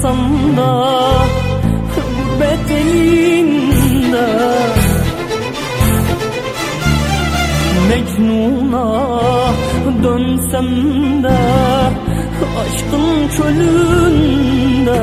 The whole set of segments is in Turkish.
alsam da bedelinde Mecnun'a dönsem de aşkın çölünde.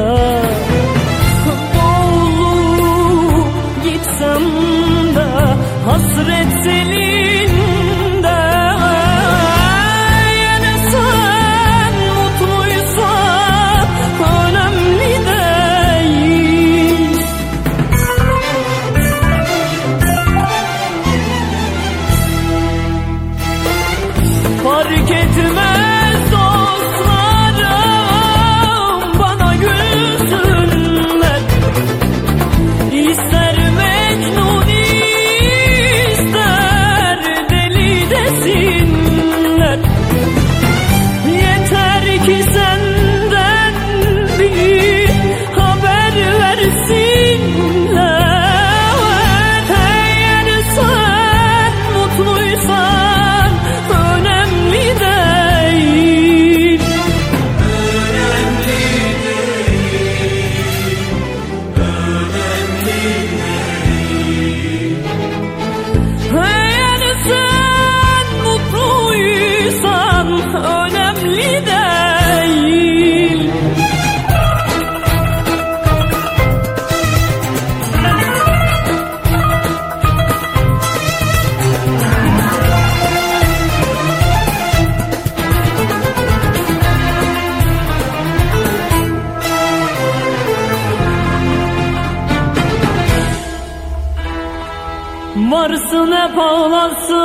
Varsın hep ağlasın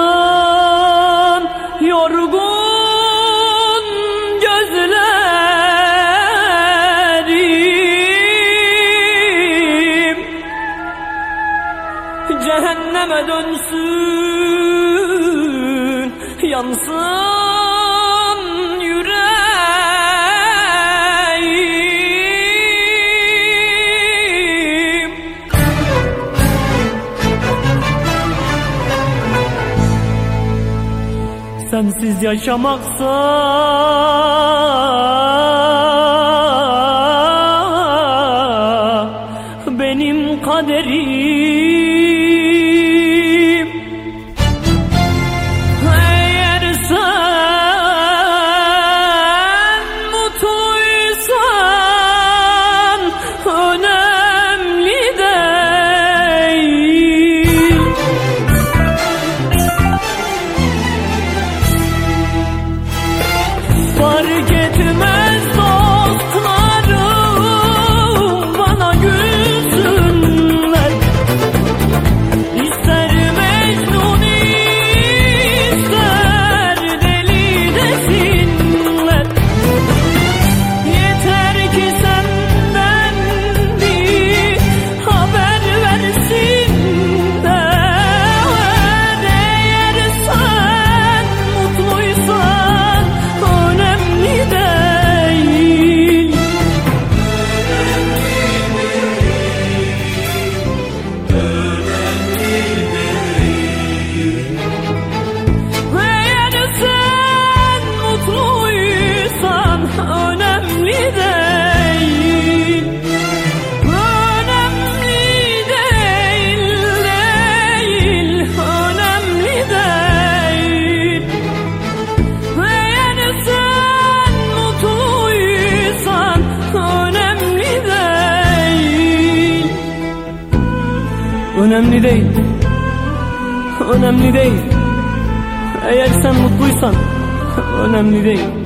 yorgun gözlerim. Cehenneme dönsün yansın. Sensiz yaşamaksa benim kaderim. fark etmez Önemli değil. Önemli değil. Eğer sen mutluysan Önemli değil.